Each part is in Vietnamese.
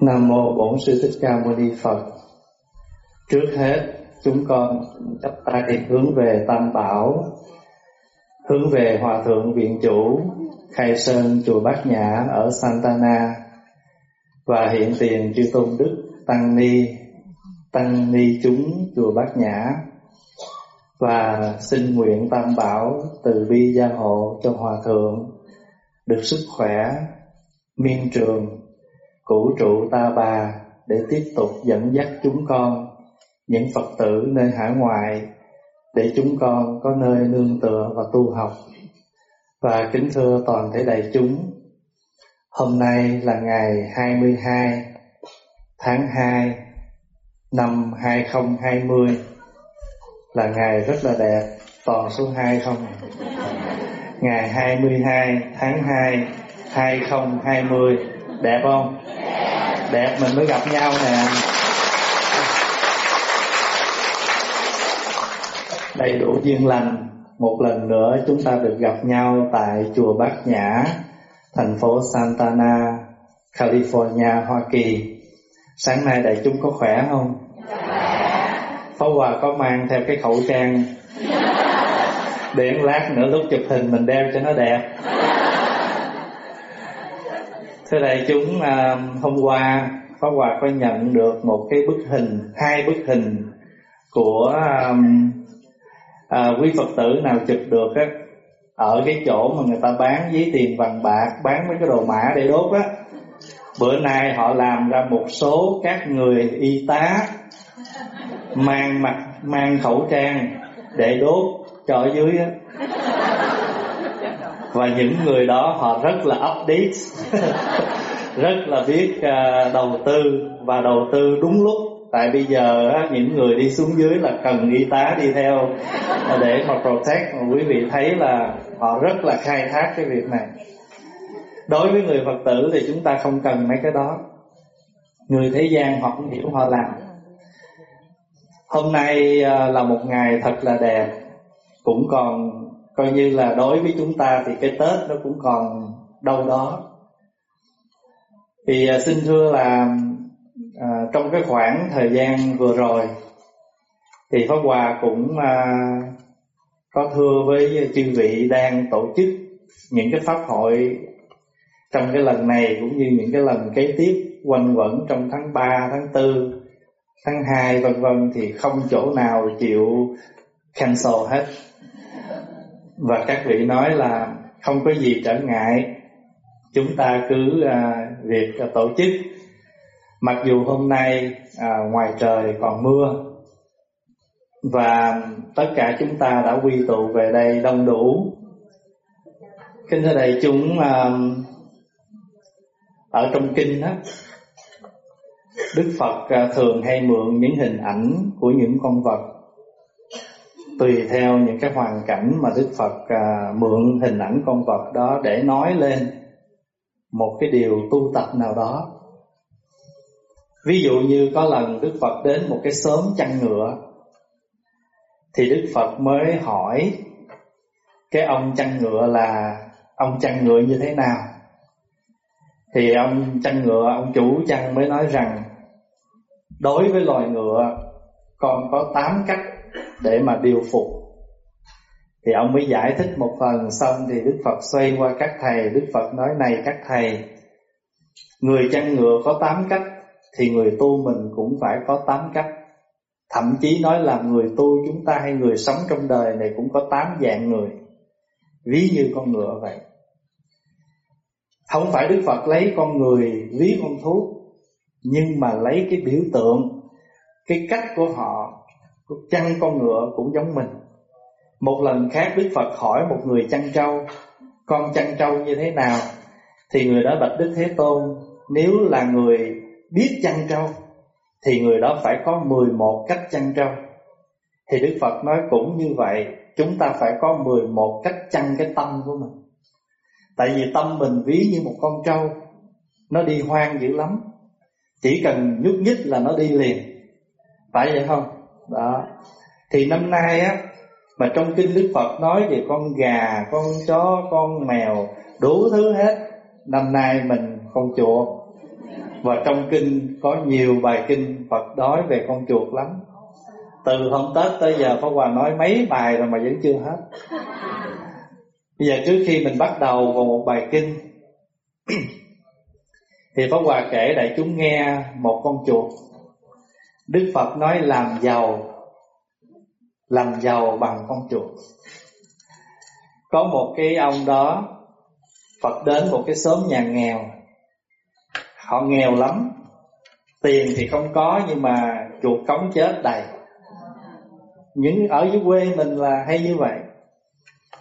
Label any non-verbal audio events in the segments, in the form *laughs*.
Nam mô Bổn Sư Thích Ca Mâu Ni Phật. Trước hết, chúng con chắp tay hướng về Tam Bảo, hướng về Hòa thượng viện chủ Khai Sơn chùa Bát Nhã ở Santana và hiện tiền chư tôn đức tăng ni tăng ni chúng chùa Bát Nhã và xin nguyện Tam Bảo từ bi gia hộ cho Hòa thượng được sức khỏe miên trường cũ trụ ta bà để tiếp tục dẫn dắt chúng con những Phật tử nơi hải ngoại để chúng con có nơi nương tựa và tu học. Và kính thưa toàn thể đại chúng, hôm nay là ngày 22 tháng 2 năm 2020 là ngày rất là đẹp, toàn số 2 không? Ngày 22 tháng 2 2020 đẹp không? Đẹp, mình mới gặp nhau nè. Đầy đủ duyên lành. Một lần nữa chúng ta được gặp nhau tại chùa Bát Nhã, thành phố Santana, California, Hoa Kỳ. Sáng nay đại chúng có khỏe không? Phó Hòa có mang theo cái khẩu trang. Để lát nữa lúc chụp hình mình đeo cho nó đẹp. Thưa đại chúng à, hôm qua Pháp Hòa có nhận được một cái bức hình, hai bức hình của um, à, quý Phật tử nào chụp được á ở cái chỗ mà người ta bán giấy tiền vàng bạc, bán mấy cái đồ mã để đốt á. Bữa nay họ làm ra một số các người y tá mang mặt mang khẩu trang để đốt cho ở dưới á. Và những người đó họ rất là update *laughs* rất là biết uh, đầu tư và đầu tư đúng lúc. Tại bây giờ những người đi xuống dưới là cần y tá đi theo để mà protect. Mà quý vị thấy là họ rất là khai thác cái việc này. Đối với người phật tử thì chúng ta không cần mấy cái đó. Người thế gian họ không hiểu họ làm. Hôm nay uh, là một ngày thật là đẹp. Cũng còn coi như là đối với chúng ta thì cái tết nó cũng còn đâu đó thì à, xin thưa là à, trong cái khoảng thời gian vừa rồi thì pháp hòa cũng à, có thưa với chư vị đang tổ chức những cái pháp hội trong cái lần này cũng như những cái lần kế tiếp quanh quẩn trong tháng 3, tháng 4, tháng 2 vân vân thì không chỗ nào chịu cancel hết. Và các vị nói là không có gì trở ngại. Chúng ta cứ à, việc à, tổ chức. Mặc dù hôm nay à, ngoài trời còn mưa và tất cả chúng ta đã quy tụ về đây đông đủ. Kinh thưa đại chúng à, ở trong kinh đó Đức Phật à, thường hay mượn những hình ảnh của những con vật tùy theo những cái hoàn cảnh mà Đức Phật à, mượn hình ảnh con vật đó để nói lên một cái điều tu tập nào đó. Ví dụ như có lần đức phật đến một cái xóm chăn ngựa thì đức phật mới hỏi cái ông chăn ngựa là ông chăn ngựa như thế nào? Thì ông chăn ngựa ông chủ chăn mới nói rằng đối với loài ngựa con có tám cách để mà điều phục. Thì ông mới giải thích một phần, xong thì Đức Phật xoay qua các thầy. Đức Phật nói, này các thầy, Người chăn ngựa có tám cách, Thì người tu mình cũng phải có tám cách. Thậm chí nói là người tu chúng ta hay người sống trong đời này cũng có tám dạng người. Ví như con ngựa vậy. Không phải Đức Phật lấy con người ví con thú, Nhưng mà lấy cái biểu tượng, Cái cách của họ Chăn con ngựa cũng giống mình. Một lần khác Đức Phật hỏi một người chăn trâu, Con chăn trâu như thế nào? Thì người đó bạch Đức Thế Tôn, Nếu là người biết chăn trâu, Thì người đó phải có 11 cách chăn trâu. Thì Đức Phật nói cũng như vậy, Chúng ta phải có 11 cách chăn cái tâm của mình. Tại vì tâm mình ví như một con trâu, Nó đi hoang dữ lắm. Chỉ cần nhúc nhích là nó đi liền. Phải vậy không? Đó. Thì năm nay á mà trong kinh Đức Phật nói về con gà, con chó, con mèo Đủ thứ hết Năm nay mình con chuột. Và trong kinh có nhiều bài kinh Phật nói về con chuột lắm. Từ hôm Tết tới giờ Pháp Hòa nói mấy bài rồi mà vẫn chưa hết. Bây giờ trước khi mình bắt đầu vào một bài kinh *clears throat* Thì Pháp Hòa kể đại chúng nghe một con chuột. Đức Phật nói làm giàu Làm giàu bằng con chuột. Có một cái ông đó, Phật đến một cái xóm nhà nghèo. Họ nghèo lắm. Tiền thì không có, nhưng mà chuột cống chết đầy. Những ở dưới quê mình là hay như vậy.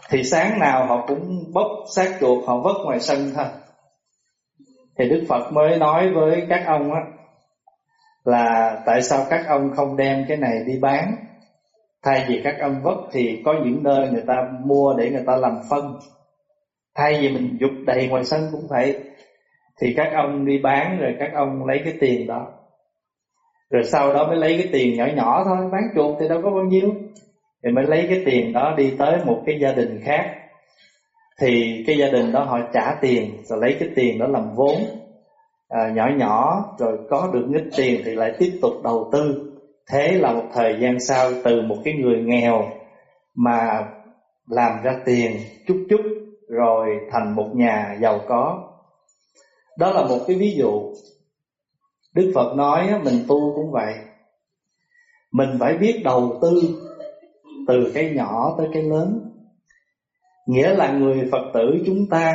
Thì sáng nào họ cũng bốc xác chuột, họ vất ngoài sân thôi. Thì Đức Phật mới nói với các ông á là tại sao các ông không đem cái này đi bán? Thay vì các ông vất thì có những nơi người ta mua để người ta làm phân. Thay vì mình dục đầy ngoài sân cũng vậy, Thì các ông đi bán rồi các ông lấy cái tiền đó. Rồi sau đó mới lấy cái tiền nhỏ nhỏ thôi, Bán chuột thì đâu có bao nhiêu. Thì mới lấy cái tiền đó đi tới một cái gia đình khác. Thì cái gia đình đó họ trả tiền, Rồi lấy cái tiền đó làm vốn à, Nhỏ nhỏ Rồi có được ít tiền thì lại tiếp tục đầu tư Thế là một thời gian sau Từ một cái người nghèo Mà làm ra tiền chút chút rồi thành một nhà giàu có. Đó là một cái ví dụ. Đức Phật nói mình tu cũng vậy. Mình phải biết đầu tư từ cái nhỏ tới cái lớn. Nghĩa là người Phật tử chúng ta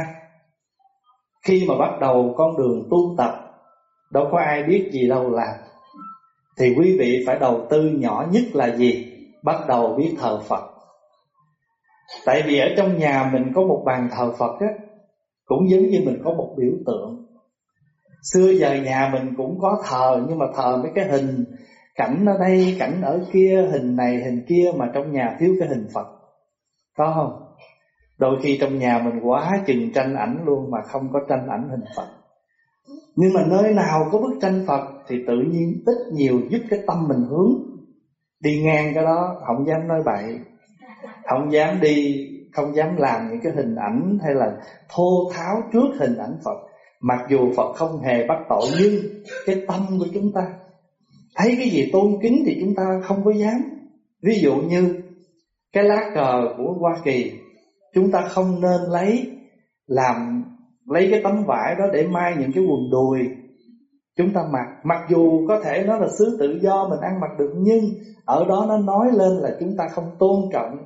khi mà bắt đầu con đường tu tập đâu có ai biết gì đâu làm. Thì quý vị phải đầu tư nhỏ nhất là gì? Bắt đầu biết thờ Phật Tại vì ở trong nhà mình có một bàn thờ Phật á Cũng giống như mình có một biểu tượng Xưa giờ nhà mình cũng có thờ Nhưng mà thờ mấy cái hình Cảnh ở đây, cảnh ở kia Hình này, hình kia Mà trong nhà thiếu cái hình Phật Có không? Đôi khi trong nhà mình quá chừng tranh ảnh luôn Mà không có tranh ảnh hình Phật. Nhưng mà nơi nào có bức tranh Phật Thì tự nhiên ít nhiều giúp cái tâm mình hướng. Đi ngang cái đó, Không dám nói bậy. Không dám đi, không dám làm những cái hình ảnh hay là thô tháo trước hình ảnh Phật. Mặc dù Phật không hề bắt tội, nhưng cái tâm của chúng ta, thấy cái gì tôn kính thì chúng ta không có dám. Ví dụ như cái lá cờ của Hoa Kỳ chúng ta không nên lấy, làm, lấy cái tấm vải đó để may những cái quần đùi. Chúng ta mặc mặc dù có thể nó là xứ tự do mình ăn mặc được, nhưng ở đó nó nói lên là chúng ta không tôn trọng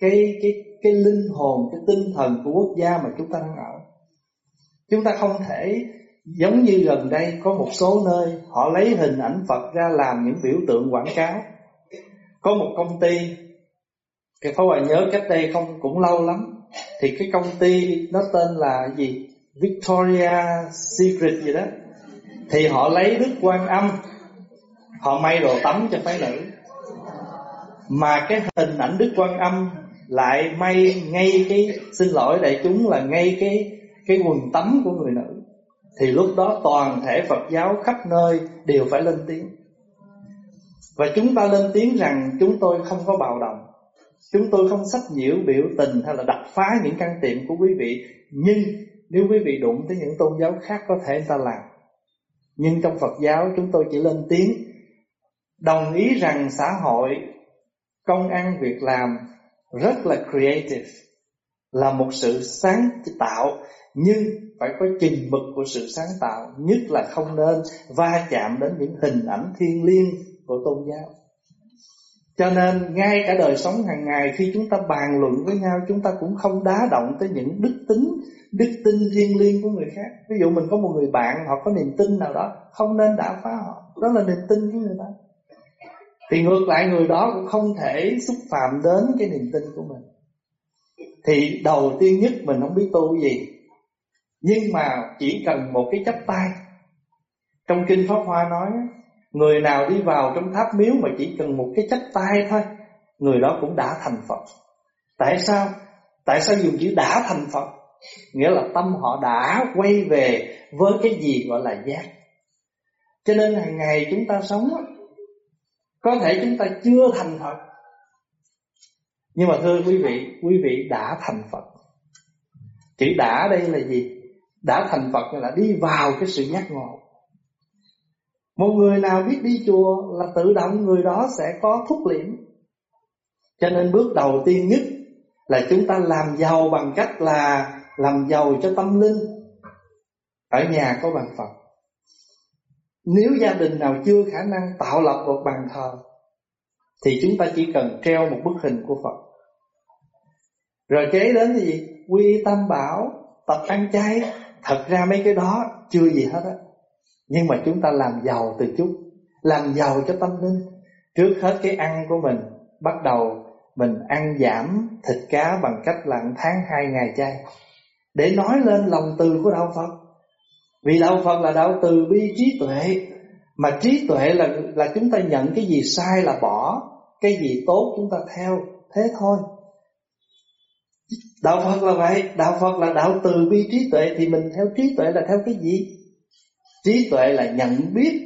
cái cái cái linh hồn, cái tinh thần của quốc gia mà chúng ta đang ở. Chúng ta không thể, giống như gần đây có một số nơi họ lấy hình ảnh Phật ra làm những biểu tượng quảng cáo. Có một công ty cái Pháp hòa nhớ cách đây không, cũng lâu lắm. Thì cái công ty nó tên là gì? Victoria Secret gì đó. Thì họ lấy đức quan âm. Họ may đồ tắm cho phái nữ. Mà cái hình ảnh đức quan âm lại may ngay cái, xin lỗi, đại chúng, là ngay cái cái quần tắm của người nữ. Thì lúc đó toàn thể Phật giáo khắp nơi đều phải lên tiếng. Và chúng ta lên tiếng rằng chúng tôi không có bạo động chúng tôi không sách nhiễu biểu tình hay là đập phá những căn tiệm của quý vị. Nhưng nếu quý vị đụng tới những tôn giáo khác có thể người ta làm. Nhưng trong Phật giáo chúng tôi chỉ lên tiếng đồng ý rằng xã hội, công ăn, việc làm rất là creative, là một sự sáng tạo. Nhưng phải có trình mực của sự sáng tạo, nhất là không nên va chạm đến những hình ảnh thiên liêng của tôn giáo cho nên ngay cả đời sống hàng ngày khi chúng ta bàn luận với nhau, chúng ta cũng không đá động tới những đức tính, đức tin thiêng liêng của người khác. Ví dụ mình có một người bạn, họ có niềm tin nào đó, không nên đả phá họ. Đó là niềm tin của người ta. Thì ngược lại, người đó cũng không thể xúc phạm đến cái niềm tin của mình. Thì đầu tiên nhất mình không biết tu gì. Nhưng mà chỉ cần một cái chấp tay. Trong kinh pháp hoa nói người nào đi vào trong tháp miếu mà chỉ cần một cái chấp tay thôi, người đó cũng đã thành phật. Tại sao? Tại sao dùng chữ đã thành phật? Nghĩa là tâm họ đã quay về với cái gì gọi là giác. Cho nên hàng ngày chúng ta sống có thể chúng ta chưa thành Phật. Nhưng mà thưa quý vị Quý vị đã thành Phật. Chữ đã đây là gì? Đã thành Phật là đi vào cái sự giác ngộ. Một người nào biết đi chùa là tự động người đó sẽ có phúc liễm Cho nên bước đầu tiên nhất là chúng ta làm giàu bằng cách là làm giàu cho tâm linh. Ở nhà có bàn Phật. Nếu gia đình nào chưa khả năng tạo lập một bàn thờ, Thì chúng ta chỉ cần treo một bức hình của Phật. Rồi kế đến gì? Quy tâm bảo, Tập ăn chay. Thật ra mấy cái đó chưa gì hết á. Nhưng mà chúng ta làm giàu từ chút, Làm giàu cho tâm linh. Trước hết cái ăn của mình, Bắt đầu mình ăn giảm thịt cá bằng cách là tháng hai ngày chay. Để nói lên lòng từ của Đạo Phật. Vì Đạo Phật là đạo từ bi trí tuệ, Mà trí tuệ là là chúng ta nhận cái gì sai là bỏ, Cái gì tốt chúng ta theo, Thế thôi. Đạo Phật là vậy, Đạo Phật là đạo từ bi trí tuệ, Thì mình theo trí tuệ là theo cái gì? Trí tuệ là nhận biết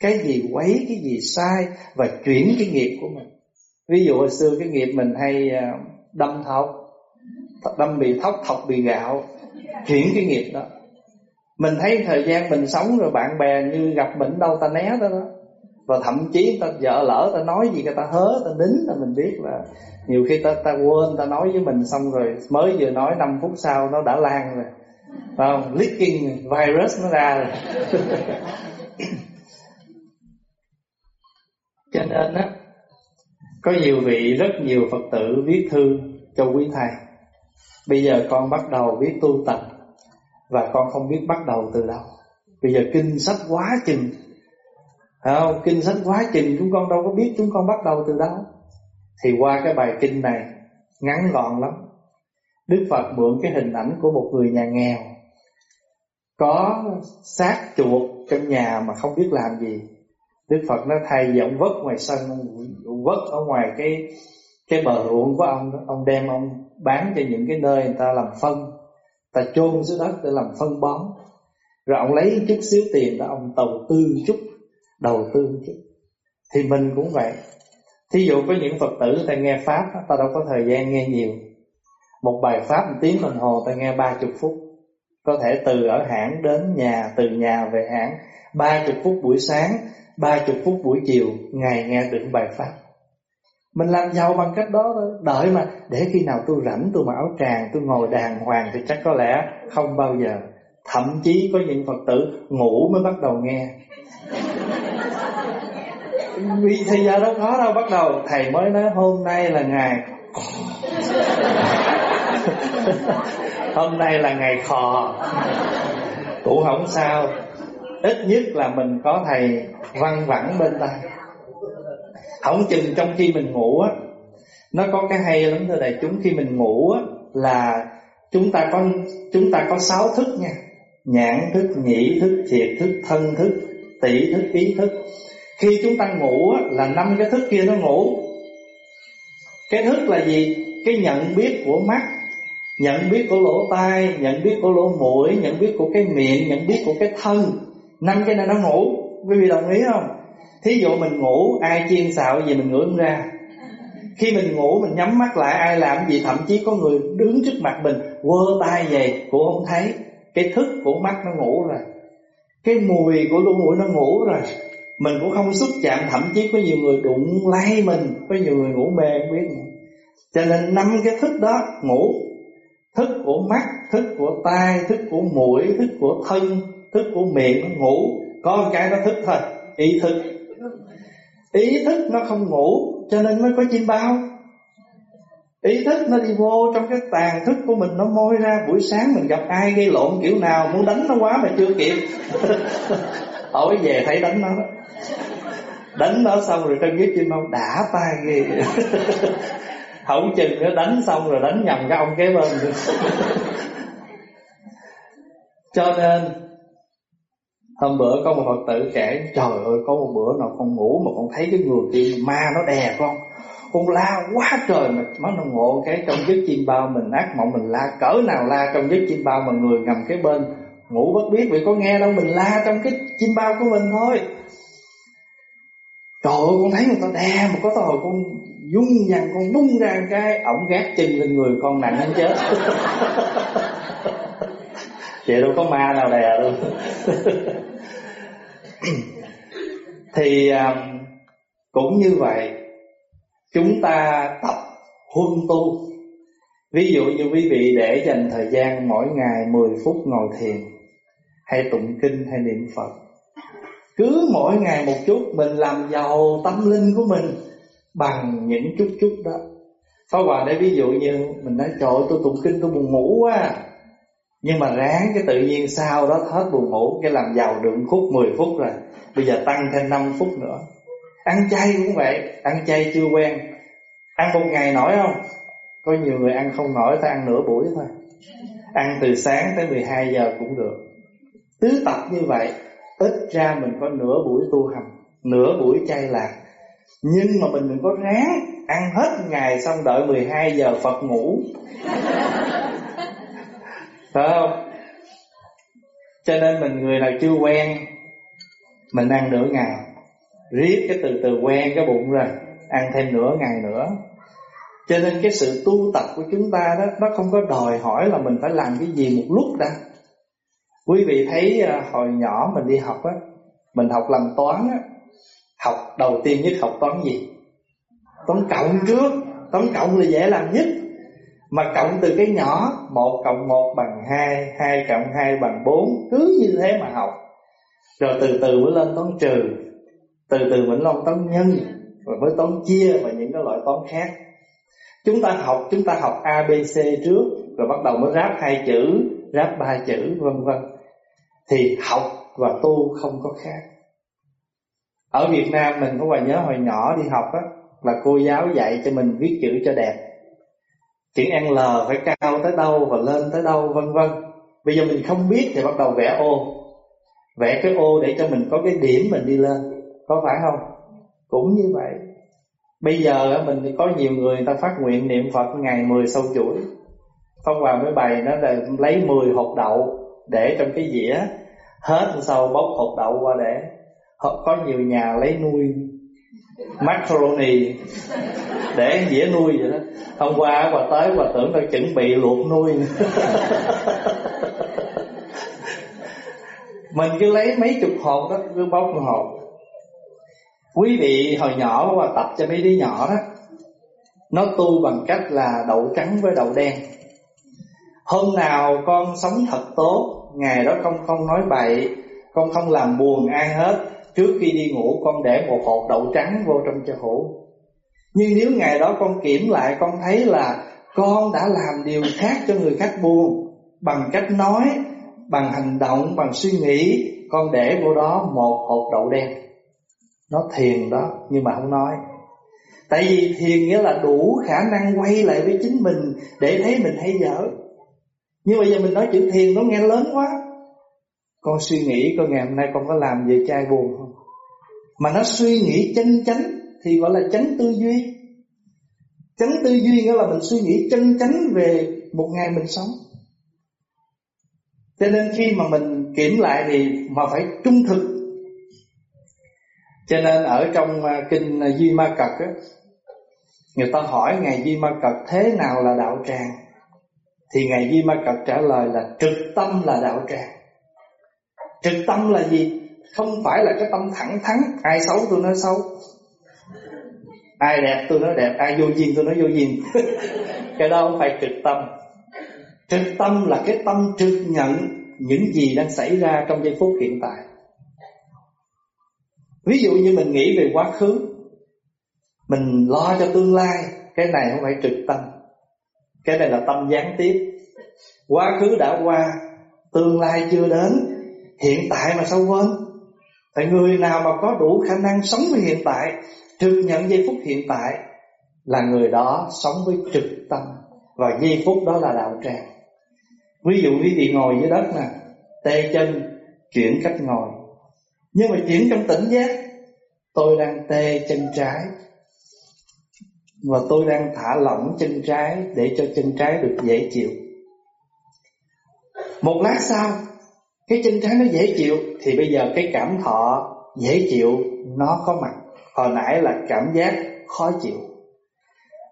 Cái gì quấy, cái gì sai Và chuyển cái nghiệp của mình. Ví dụ hồi xưa cái nghiệp mình hay à, đâm thọc Đâm bị thóc, thọc bị gạo Chuyển cái nghiệp đó. Mình thấy thời gian mình sống rồi bạn bè như gặp mình đâu ta né đó đó. Và thậm chí ta vợ lỡ ta nói gì người ta hớ, ta nín là mình biết là nhiều khi ta ta quên ta nói với mình xong rồi mới vừa nói 5 phút sau nó đã lan rồi phải không, leaking virus nó ra rồi. Cho nên á, có nhiều vị, rất nhiều phật tử viết thư cho quý thầy. Bây giờ con bắt đầu biết tu tập và con không biết bắt đầu từ đâu. Bây giờ kinh sách quá chừng. Không? kinh sách quá chừng, chúng con đâu có biết chúng con bắt đầu từ đâu. Thì qua cái bài kinh này, ngắn gọn lắm. Đức Phật mượn cái hình ảnh của một người nhà nghèo, Có xác chuột trong nhà mà không biết làm gì. Đức Phật nó thay vì ông vất ngoài sân, Ông vất ở ngoài cái cái bờ ruộng của ông Ông đem ông bán cho những cái nơi người ta làm phân. Ta chôn dưới đất để làm phân bón. Rồi ông lấy chút xíu tiền đó Ông đầu tư chút, Đầu tư chút. Thì mình cũng vậy. Thí dụ có những Phật tử ta nghe Pháp Ta đâu có thời gian nghe nhiều. Một bài Pháp một tiếng đồng hồ ta nghe ba chục phút. Có thể từ ở hãng đến nhà, Từ nhà về hãng. Ba chục phút buổi sáng, ba chục phút buổi chiều Ngày nghe được bài Pháp. Mình làm giàu bằng cách đó thôi. Đợi mà, để khi nào tôi rảnh, tôi mặc áo tràng, Tôi ngồi đàng hoàng thì chắc có lẽ không bao giờ. Thậm chí có những Phật tử ngủ mới bắt đầu nghe. Vì thì giờ đâu có đâu, bắt đầu. Thầy mới nói, hôm nay là ngày. *laughs* hôm nay là ngày khò. Cũng không sao. Ít nhất là mình có thầy văn vẳng bên ta, không chừng trong khi mình ngủ á nó có cái hay lắm thưa đại chúng. Khi mình ngủ á là chúng ta có chúng ta có sáu thức nha. Nhãn thức nhĩ thức thiệt thức thân thức tỷ thức ý thức. Khi chúng ta ngủ á là năm cái thức kia nó ngủ. Cái thức là gì? Cái nhận biết của mắt. Nhận biết của lỗ tai, Nhận biết của lỗ mũi, Nhận biết của cái miệng, Nhận biết của cái thân. Năm cái này nó ngủ. Quý vị đồng ý không? Thí dụ mình ngủ, Ai chiên xạo gì mình ngửi không ra. Khi mình ngủ, mình nhắm mắt lại, Ai làm gì, thậm chí có người đứng trước mặt mình, Quơ tay về, cũng không thấy. Cái thức của mắt nó ngủ rồi. Cái mùi của lỗ mũi nó ngủ rồi. Mình cũng không xúc chạm, thậm chí có nhiều người đụng lay mình, có nhiều người ngủ mê, không biết nữa. cho nên năm cái thức đó, ngủ thức của mắt, thức của tai, thức của mũi, thức của thân, thức của miệng nó ngủ. Có một cái nó thức thôi, ý thức. Ý thức nó không ngủ, cho nên mới có chim bao. Ý thức nó đi vô trong cái tàn thức của mình, nó môi ra buổi sáng mình gặp ai gây lộn kiểu nào, muốn đánh nó quá mà chưa kịp. *laughs* Hỏi về thấy đánh nó đó. Đánh nó xong rồi trong cái chim bao, đã tay ghê. *laughs* không chừng nữa, đánh xong rồi đánh nhầm cái ông kế bên *laughs* cho nên, hôm bữa có một phật tử kể, trời ơi, có một bữa nào con ngủ mà con thấy cái người kia ma nó đè con. Con la quá trời mà má nó ngộ cái trong giấc chim bao mình ác mộng, mình la cỡ nào la trong giấc chim bao mà người nằm cái bên ngủ bất biết vì có nghe đâu, mình la trong cái chim bao của mình thôi. Trời ơi, con thấy người ta đè một có hồi con dung dằn con bung ra cái ổng gác chân lên người con nặng hơn chết. *laughs* Vậy đâu có ma nào đè đâu. *coughs* Thì um, cũng như vậy chúng ta tập huân tu. Ví dụ như quý vị để dành thời gian mỗi ngày 10 phút ngồi thiền hay tụng kinh hay niệm phật. Cứ mỗi ngày một chút mình làm giàu tâm linh của mình bằng những chút chút đó. Pháp Hòa để ví dụ như mình nói, trời tôi tụng kinh tôi buồn ngủ quá. Nhưng mà ráng cái tự nhiên sau đó hết buồn ngủ, Cái làm giàu được khúc 10 phút rồi, Bây giờ tăng thêm 5 phút nữa. Ăn chay cũng vậy, Ăn chay chưa quen. Ăn một ngày nổi không? Có nhiều người ăn không nổi ta ăn nửa buổi thôi. Ăn từ sáng tới 12 giờ cũng được. Tứ tập như vậy, Ít ra mình có nửa buổi tu hành, Nửa buổi chay lạc. Nhưng mà mình đừng có ráng Ăn hết ngày xong đợi 12 giờ Phật ngủ Phải không? Cho nên mình người nào chưa quen, Mình ăn nửa ngày Riết cái từ từ quen cái bụng rồi, Ăn thêm nửa ngày nữa Cho nên cái sự tu tập của chúng ta đó, Nó không có đòi hỏi là mình phải làm cái gì một lúc đâu. Quý vị thấy à, hồi nhỏ mình đi học á, Mình học làm toán á Học đầu tiên nhất học toán gì? Toán cộng trước. Toán cộng là dễ làm nhất. Mà cộng từ cái nhỏ, một cộng một bằng hai hai cộng hai bằng bốn, Cứ như thế mà học. Rồi từ từ mới lên toán trừ. Từ từ mình lên toán nhân, Rồi mới toán chia và những cái loại toán khác. Chúng ta học, Chúng ta học ABC trước, Rồi bắt đầu mới ráp hai chữ, Ráp ba chữ, vân vân. Thì học và tu không có khác. Ở Việt Nam mình có bài nhớ hồi nhỏ đi học á, là cô giáo dạy cho mình viết chữ cho đẹp. Chữ L phải cao tới đâu và lên tới đâu, vân vân. Bây giờ mình không biết thì bắt đầu vẽ ô. Vẽ cái ô để cho mình có cái điểm mình đi lên, có phải không? Cũng như vậy. Bây giờ mình có nhiều người người ta phát nguyện niệm Phật ngày 10 sau chuỗi. Phong Hòa mới bày nó là lấy 10 hột đậu để trong cái dĩa, hết sau bóc hột đậu qua để họ có nhiều nhà lấy nuôi macaroni để dĩa nuôi vậy đó. Hôm qua bà tới bà tưởng tôi chuẩn bị luộc nuôi *laughs* mình cứ lấy mấy chục hộp đó, cứ bóc một hộp. Quý vị hồi nhỏ và tập cho mấy đứa nhỏ đó, nó tu bằng cách là đậu trắng với đậu đen. Hôm nào con sống thật tốt, ngày đó con không nói bậy, con không làm buồn ai hết. Trước khi đi ngủ con để một hộp đậu trắng vô trong cho hổ Nhưng nếu ngày đó con kiểm lại con thấy là Con đã làm điều khác cho người khác buồn Bằng cách nói, bằng hành động, bằng suy nghĩ Con để vô đó một hộp đậu đen. Nó thiền đó nhưng mà không nói. Tại vì thiền nghĩa là đủ khả năng quay lại với chính mình Để thấy mình hay dở. Nhưng bây giờ mình nói chữ thiền nó nghe lớn quá. Con suy nghĩ coi ngày hôm nay con có làm gì trai buồn không? Mà nó suy nghĩ chân chánh Thì gọi là chánh tư duy. Chánh tư duy nghĩa là mình suy nghĩ chân chánh về một ngày mình sống. Cho nên khi mà mình kiểm lại thì mà phải trung thực. Cho nên ở trong à, kinh à, Duy Ma Cật á, Người ta hỏi Ngài Duy Ma Cật thế nào là đạo tràng? Thì Ngài Duy Ma Cật trả lời là trực tâm là đạo tràng. Trực tâm là gì? Không phải là cái tâm thẳng thắn, Ai xấu tôi nói xấu. Ai đẹp tôi nói đẹp, Ai vô duyên tôi nói vô duyên. *laughs* Cái đó không phải trực tâm. Trực tâm là cái tâm trực nhận Những gì đang xảy ra trong giây phút hiện tại. Ví dụ như mình nghĩ về quá khứ, Mình lo cho tương lai, Cái này không phải trực tâm. Cái này là tâm gián tiếp. Quá khứ đã qua, Tương lai chưa đến, Hiện tại mà sao quên? Tại người nào mà có đủ khả năng sống với hiện tại Trực nhận giây phút hiện tại, Là người đó sống với trực tâm. Và giây phút đó là đạo tràng. Ví dụ quý vị ngồi dưới đất nè Tê chân Chuyển cách ngồi. Nhưng mà chuyển trong tỉnh giác, Tôi đang tê chân trái. Và tôi đang thả lỏng chân trái Để cho chân trái được dễ chịu. Một lát sau cái chân thái nó dễ chịu, thì bây giờ cái cảm thọ dễ chịu, nó có mặt. Hồi nãy là cảm giác khó chịu.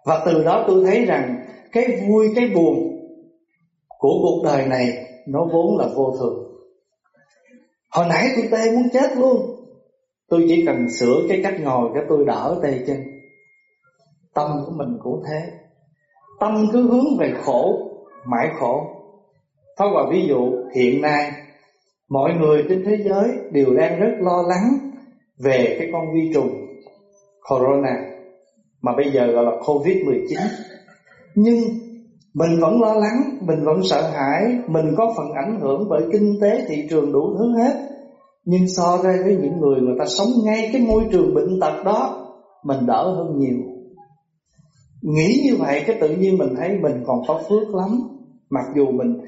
Và từ đó tôi thấy rằng cái vui, cái buồn của cuộc đời này nó vốn là vô thường. Hồi nãy tôi tê muốn chết luôn. Tôi chỉ cần sửa cái cách ngồi cái tôi đỡ tê chân. Tâm của mình cũng thế. Tâm cứ hướng về khổ, Mãi khổ. Thôi, và ví dụ, hiện nay Mọi người trên thế giới đều đang rất lo lắng Về cái con vi trùng Corona Mà bây giờ gọi là Covid-19 Nhưng mình vẫn lo lắng, Mình vẫn sợ hãi, Mình có phần ảnh hưởng bởi kinh tế thị trường đủ thứ hết. Nhưng so ra với những người người ta sống ngay cái môi trường bệnh tật đó, Mình đỡ hơn nhiều. Nghĩ như vậy cái tự nhiên mình thấy mình còn có phước lắm. Mặc dù mình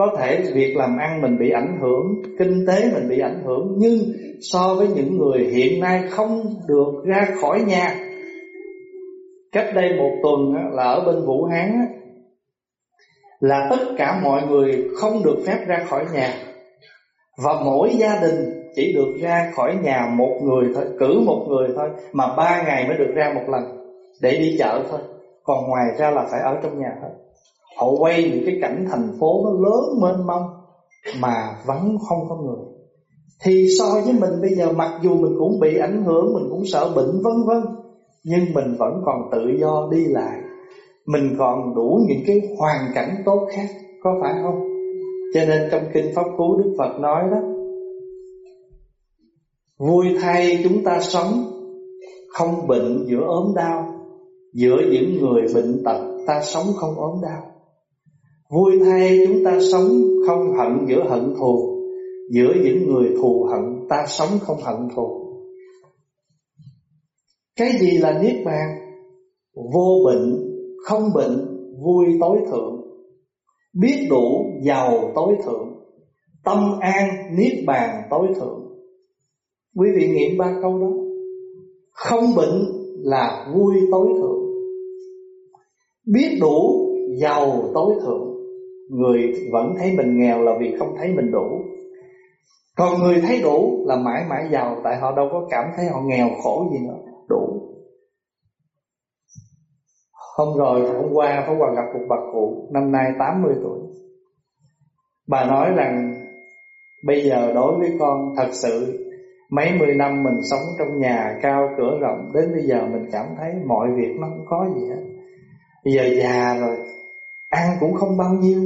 có thể việc làm ăn mình bị ảnh hưởng, Kinh tế mình bị ảnh hưởng, Nhưng so với những người hiện nay không được ra khỏi nhà. Cách đây một tuần là ở bên Vũ Hán Là tất cả mọi người không được phép ra khỏi nhà. Và mỗi gia đình chỉ được ra khỏi nhà một người thôi, Cử một người thôi, Mà ba ngày mới được ra một lần Để đi chợ thôi. Còn ngoài ra là phải ở trong nhà thôi. Họ quay những cái cảnh thành phố nó lớn mênh mông Mà vẫn không có người. Thì so với mình bây giờ, mặc dù mình cũng bị ảnh hưởng, Mình cũng sợ bệnh, vân vân, Nhưng mình vẫn còn tự do đi lại. Mình còn đủ những cái hoàn cảnh tốt khác, Có phải không? Cho nên trong Kinh Pháp Cú, Đức Phật nói đó, Vui thay chúng ta sống, Không bệnh giữa ốm đau. Giữa những người bệnh tật, Ta sống không ốm đau. Vui thay chúng ta sống không hận giữa hận thù Giữa những người thù hận ta sống không hận thù. Cái gì là Niết Bàn? Vô bệnh, không bệnh, vui tối thượng. Biết đủ, giàu tối thượng. Tâm an, Niết Bàn tối thượng. Quý vị nghiệm ba câu đó. Không bệnh là vui tối thượng. Biết đủ, giàu tối thượng. Người vẫn thấy mình nghèo là vì không thấy mình đủ. Còn người thấy đủ là mãi mãi giàu, Tại họ đâu có cảm thấy họ nghèo khổ gì nữa, Đủ. Hôm rồi, hôm qua Pháp Hòa gặp một bà cụ, Năm nay 80 tuổi. Bà nói rằng, Bây giờ đối với con, thật sự Mấy mươi năm mình sống trong nhà cao cửa rộng, Đến bây giờ mình cảm thấy mọi việc nó không có gì hết. Bây giờ già rồi Ăn cũng không bao nhiêu,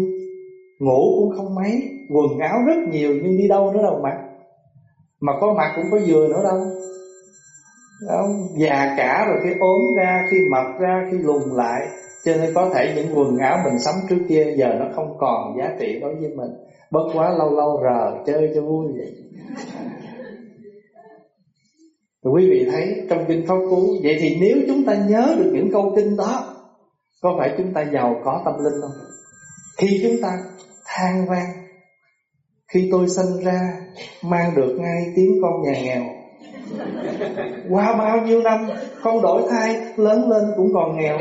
Ngủ cũng không mấy, Quần áo rất nhiều, nhưng đi đâu nữa đâu mặc Mà có mặc cũng có vừa nữa đâu. Không? Già cả rồi khi ốm ra, Khi mập ra, khi lùn lại, Cho nên có thể những quần áo mình sắm trước kia Giờ nó không còn giá trị đối với mình. Bất quá lâu lâu rờ, chơi cho vui vậy. Quý vị thấy trong kinh Pháp Cú, Vậy thì nếu chúng ta nhớ được những câu kinh đó có phải chúng ta giàu có tâm linh không? Khi chúng ta than vang, Khi tôi sinh ra, Mang được ngay tiếng con nhà nghèo. Qua bao nhiêu năm, Con đổi thai, Lớn lên cũng còn nghèo.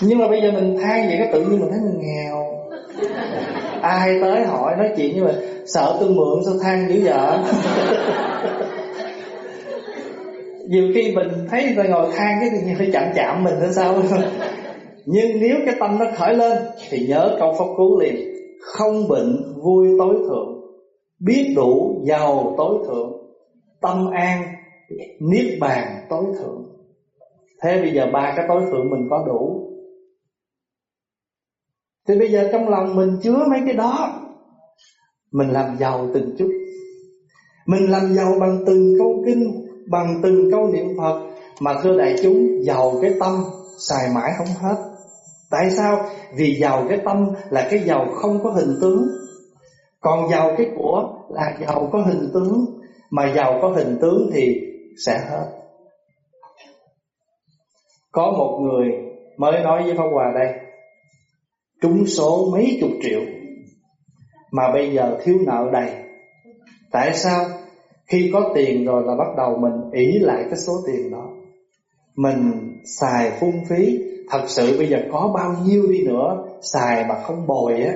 Nhưng mà bây giờ mình than vậy cái tự nhiên mình thấy mình nghèo. Ai tới hỏi nói chuyện như vậy? Sợ tôi mượn sao than dữ vợ nhiều khi mình thấy người ngồi than cái thì phải chạm chạm mình hay sao? Nhưng nếu cái tâm nó khởi lên thì nhớ câu pháp cứu liền. Không bệnh vui tối thượng. Biết đủ giàu tối thượng. Tâm an, niết bàn tối thượng. Thế bây giờ ba cái tối thượng mình có đủ thì bây giờ trong lòng mình chứa mấy cái đó mình làm giàu từng chút mình làm giàu bằng từng câu kinh bằng từng câu niệm Phật mà thưa đại chúng giàu cái tâm xài mãi không hết. Tại sao? Vì giàu cái tâm là cái giàu không có hình tướng. Còn giàu cái của là giàu có hình tướng, mà giàu có hình tướng thì sẽ hết. Có một người mới nói với Pháp Hòa đây, trúng số mấy chục triệu, mà bây giờ thiếu nợ đầy. Tại sao? Khi có tiền rồi là bắt đầu mình ý lại cái số tiền đó. Mình xài phung phí. Thật sự bây giờ có bao nhiêu đi nữa Xài mà không bồi á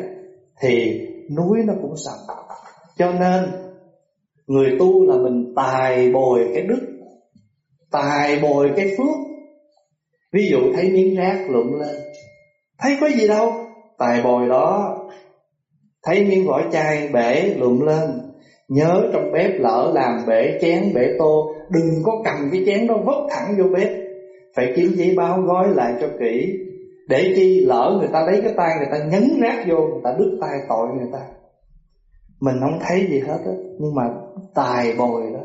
Thì núi nó cũng sập. Cho nên Người tu là mình tài bồi cái đức Tài bồi cái phước. Ví dụ thấy miếng rác lụm lên. Thấy có gì đâu. Tài bồi đó, Thấy miếng vỏ chai bể lượm lên. Nhớ trong bếp lỡ làm bể chén, bể tô, Đừng có cầm cái chén đó vứt thẳng vô bếp. Phải kiếm giấy báo gói lại cho kỹ. Để chi lỡ người ta lấy cái tay người ta nhấn rác vô, Người ta đứt tay tội người ta. Mình không thấy gì hết á, Nhưng mà tài bồi đó.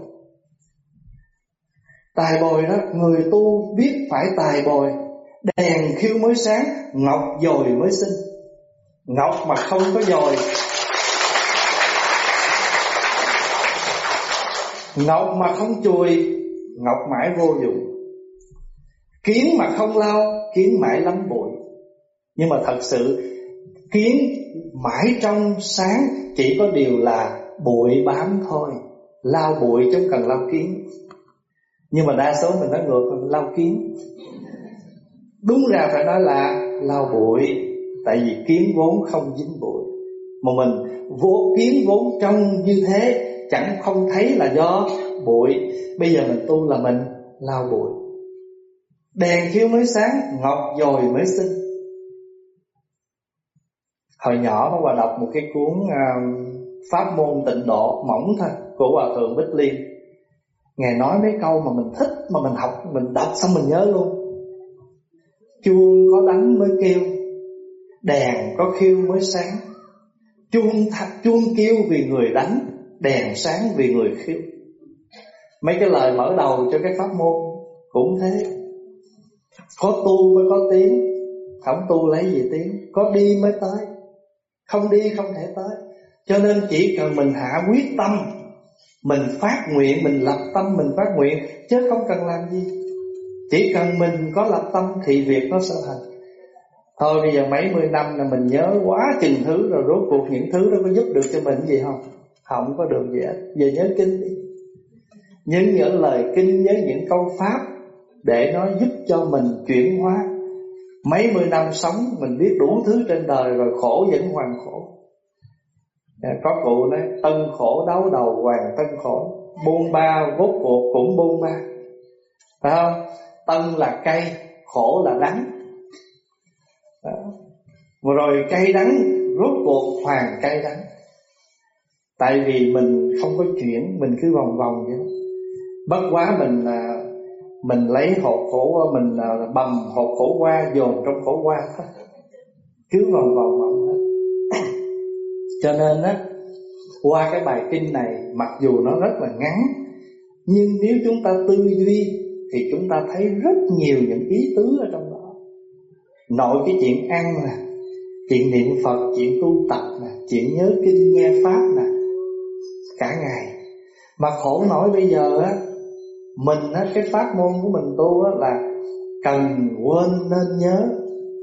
Tài bồi đó, Người tu biết phải tài bồi. Đèn khiêu mới sáng, Ngọc dồi mới sinh. Ngọc mà không có dồi Ngọc mà không chùi, Ngọc mãi vô dụng. Kiến mà không lau, Kiến mãi lắm bụi. Nhưng mà thật sự, Kiến mãi trong sáng Chỉ có điều là bụi bám thôi. Lao bụi chứ không cần lao kiến. Nhưng mà đa số mình nói ngược lao kiến. Đúng ra phải nói là lao bụi. Tại vì kiến vốn không dính bụi. Mà mình vô kiến vốn trong như thế Chẳng không thấy là do bụi. Bây giờ mình tu là mình lao bụi. Đèn chiếu mới sáng Ngọc dồi mới sinh. Hồi nhỏ nó qua đọc một cái cuốn uh, Pháp môn tịnh độ mỏng thôi Của Hòa Thượng Bích Liên. Ngài nói mấy câu mà mình thích Mà mình học, mình đọc xong mình nhớ luôn. Chuông có đánh mới kêu. Đèn có khiêu mới sáng. Chuông thật chuông kêu vì người đánh, Đèn sáng vì người khiêu. Mấy cái lời mở đầu cho cái pháp môn Cũng thế. Có tu mới có tiếng Không tu lấy gì tiếng Có đi mới tới, Không đi không thể tới. Cho nên chỉ cần mình hạ quyết tâm, Mình phát nguyện, Mình lập tâm, mình phát nguyện, Chứ không cần làm gì. Chỉ cần mình có lập tâm Thì việc nó sẽ thành. Thôi bây giờ mấy mươi năm là mình nhớ quá chừng thứ Rồi, rốt cuộc những thứ đó có giúp được cho mình gì không? Không có được gì hết. Giờ nhớ kinh đi. Nhớ những lời kinh, Nhớ những câu pháp Để nó giúp cho mình chuyển hóa. Mấy mươi năm sống, Mình biết đủ thứ trên đời Rồi, khổ vẫn hoàn khổ. Dạ, có cụ nói, Tân khổ đau đầu, hoàng tân khổ. Buông ba vốt cuộc cũng buông ba. Phải không? Tân là cây, Khổ là đắng đó. Rồi cay đắng, Rốt cuộc hoàn cay đắng. Tại vì mình không có chuyển, Mình cứ vòng vòng vậy Bất quá mình là Mình lấy hộp khổ Mình là bầm hộp khổ qua, Dồn trong khổ qua Cứ vòng vòng vòng hết Cho nên á, Qua cái bài kinh này, Mặc dù nó rất là ngắn, Nhưng nếu chúng ta tư duy Thì chúng ta thấy rất nhiều những ý tứ ở trong Nội cái chuyện ăn nè Chuyện niệm Phật, chuyện tu tập nè Chuyện nhớ kinh nghe Pháp nè Cả ngày. Mà khổ nổi bây giờ á Mình á, cái pháp môn của mình tu á là Cần quên nên nhớ.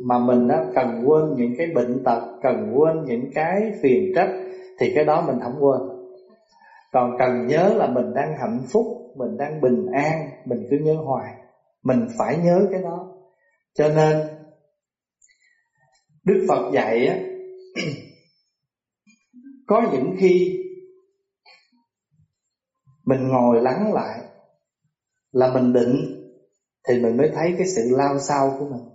Mà mình á, cần quên những cái bệnh tật Cần quên những cái phiền trách Thì cái đó mình không quên. Còn cần nhớ là mình đang hạnh phúc Mình đang bình an Mình cứ nhớ hoài. Mình phải nhớ cái đó. Cho nên Đức Phật dạy á, Có những khi Mình ngồi lắng lại Là mình định Thì mình mới thấy cái sự lao sao của mình.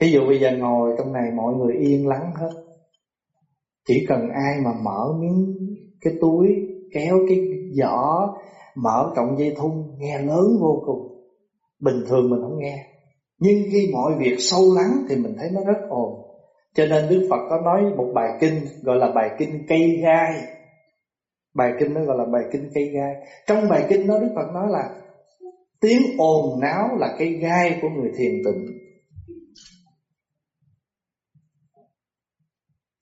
Ví dụ bây giờ ngồi trong này mọi người yên lắng hết. Chỉ cần ai mà mở miếng cái túi, Kéo cái giỏ, Mở cọng dây thun, Nghe lớn vô cùng. Bình thường mình không nghe nhưng khi mọi việc sâu lắng thì mình thấy nó rất ồn. Cho nên Đức Phật có nói một bài kinh Gọi là bài kinh cây gai. Bài kinh nó gọi là bài kinh cây gai. Trong bài kinh đó Đức Phật nói là Tiếng ồn náo là cây gai của người thiền tịnh.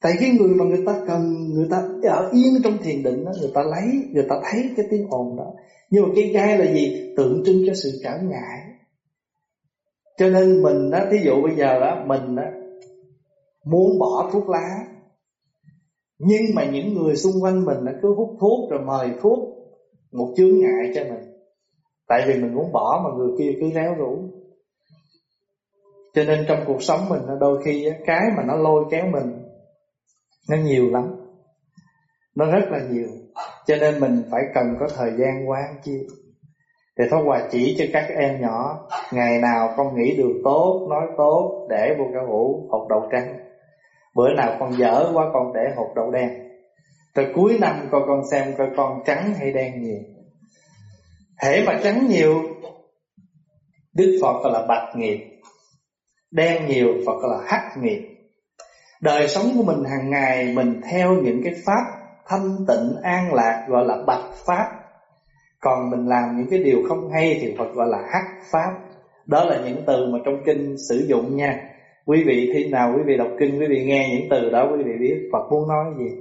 Tại cái người mà người ta cần Người ta ở yên trong thiền định đó Người ta lấy, người ta thấy cái tiếng ồn đó. Nhưng mà cây gai là gì? Tượng trưng cho sự trở ngại cho nên mình đó thí dụ bây giờ đó mình đó muốn bỏ thuốc lá. Nhưng mà những người xung quanh mình nó cứ hút thuốc rồi mời thuốc một chướng ngại cho mình. Tại vì mình muốn bỏ mà người kia cứ réo rủ. Cho nên trong cuộc sống mình đôi khi cái mà nó lôi kéo mình, nó nhiều lắm. Nó rất là nhiều. Cho nên mình phải cần có thời gian quán chiếu thì Pháp Hòa chỉ cho các em nhỏ, Ngày nào con nghĩ được tốt, Nói tốt, Để vô cái hũ hột đậu trắng. Bữa nào con dở quá, con để hột đậu đen. Rồi cuối năm coi con xem coi con trắng hay đen nhiều. Thể mà trắng nhiều, đức phật gọi là bạch nghiệp. Đen nhiều, phật gọi là hắc nghiệp. Đời sống của mình hàng ngày, mình theo những cái pháp thanh tịnh an lạc gọi là bạch pháp còn mình làm những cái điều không hay thì Phật gọi là hắc pháp. Đó là những từ mà trong kinh sử dụng nha. Quý vị khi nào quý vị đọc kinh, quý vị nghe những từ đó, quý vị biết Phật muốn nói gì.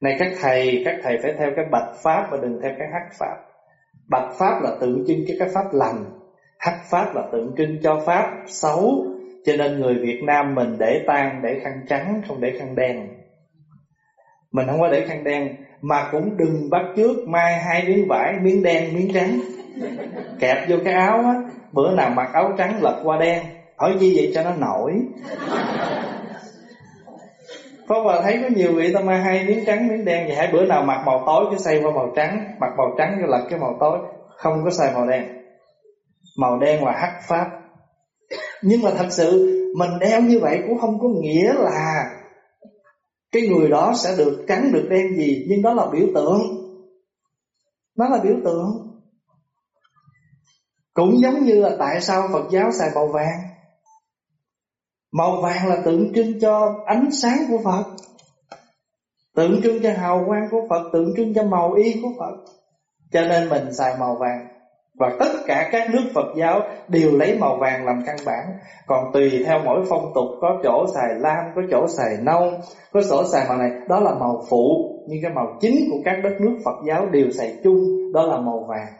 Này các thầy các thầy phải theo cái bạch pháp và đừng theo cái hắc pháp. Bạch pháp là tượng trưng cho cái pháp lành, hắc pháp là tượng trưng cho pháp xấu. Cho nên người Việt Nam mình để tan để khăn trắng, không để khăn đen. Mình không có để khăn đen mà cũng đừng bắt trước mai hai miếng vải, miếng đen, miếng trắng. Kẹp vô cái áo á, bữa nào mặc áo trắng lật qua đen. Hỏi chi vậy cho nó nổi. Có bà thấy có nhiều vị ta mai hai miếng trắng, miếng đen vậy hai bữa nào mặc màu tối cái xây qua màu trắng, mặc màu trắng cái lật cái màu tối. Không có xài màu đen. Màu đen là hắc pháp. Nhưng mà thật sự, mình đeo như vậy cũng không có nghĩa là cái người đó sẽ được trắng được đen gì, nhưng đó là biểu tượng. Nó là biểu tượng. Cũng giống như là tại sao Phật giáo xài màu vàng. Màu vàng là tượng trưng cho ánh sáng của Phật. Tượng trưng cho hào quang của Phật, Tượng trưng cho màu y của Phật. Cho nên mình xài màu vàng và tất cả các nước Phật giáo đều lấy màu vàng làm căn bản. Còn tùy theo mỗi phong tục Có chỗ xài lam, có chỗ xài nâu Có chỗ xài màu này Đó là màu phụ. Nhưng cái màu chính của các đất nước Phật giáo đều xài chung Đó là màu vàng.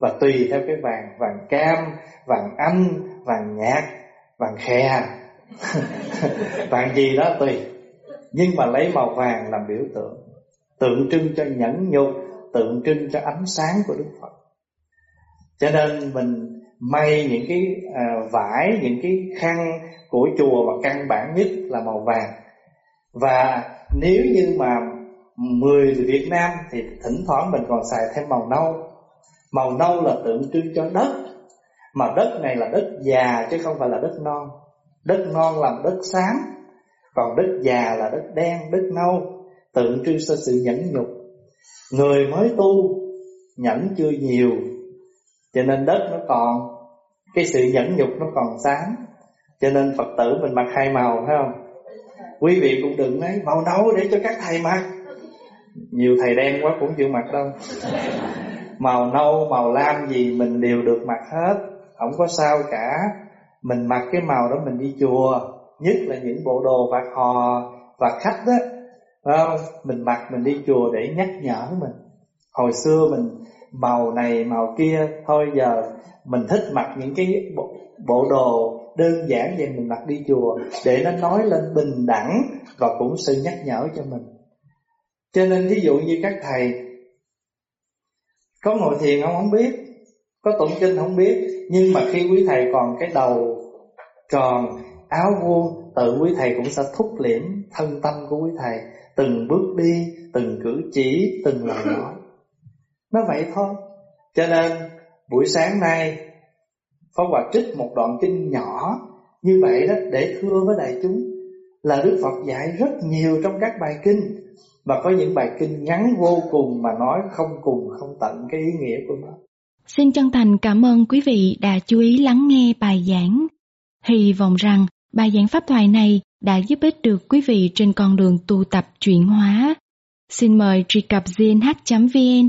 Và tùy theo cái vàng Vàng cam, vàng anh, vàng nhạt Vàng khè. *laughs* Vàng gì đó tùy. Nhưng mà lấy màu vàng làm biểu tượng Tượng trưng cho nhẫn nhục Tượng trưng cho ánh sáng của Đức Phật cho nên mình may những cái à, vải những cái khăn của chùa và căn bản nhất là màu vàng. Và nếu như mà người Việt Nam thì thỉnh thoảng mình còn xài thêm màu nâu. Màu nâu là tượng trưng cho đất mà đất này là đất già chứ không phải là đất non. Đất non là đất xám còn đất già là đất đen đất nâu tượng trưng cho sự nhẫn nhục. Người mới tu nhẫn chưa nhiều cho nên đất nó còn, cái sự nhẫn nhục nó còn sáng. Cho nên phật tử mình mặc hai màu phải không? Quý vị cũng đừng nói, màu nâu để cho các thầy mặc. Nhiều thầy đen quá cũng chịu mặc đâu. Màu nâu, màu lam gì mình đều được mặc hết. Không có sao cả. Mình mặc cái màu đó mình đi chùa, nhất là những bộ đồ vạt hò và khách đó. Phải không? Mình mặc mình đi chùa để nhắc nhở mình. Hồi xưa mình màu này màu kia. Thôi giờ mình thích mặc những cái bộ, bộ đồ đơn giản vậy mình mặc đi chùa để nó nói lên bình đẳng và cũng sự nhắc nhở cho mình. Cho nên ví dụ như các thầy có ngồi thiền không? Không biết. Có tụng kinh không biết. Nhưng mà khi quý thầy còn cái đầu tròn áo vuông tự quý thầy cũng sẽ thúc liễm thân tâm của quý thầy. Từng bước đi từng cử chỉ từng lời nói nó vậy thôi Cho nên, buổi sáng nay, Pháp Hòa trích một đoạn kinh nhỏ Như vậy đó để thưa với đại chúng Là Đức Phật dạy rất nhiều trong các bài kinh Và có những bài kinh ngắn vô cùng Mà nói không cùng, không tận cái ý nghĩa của nó Xin chân thành cảm ơn quý vị đã chú ý lắng nghe bài giảng. Hy vọng rằng bài giảng pháp thoại này đã giúp ích được quý vị trên con đường tu tập chuyển hóa. Xin mời truy cập gnh.vn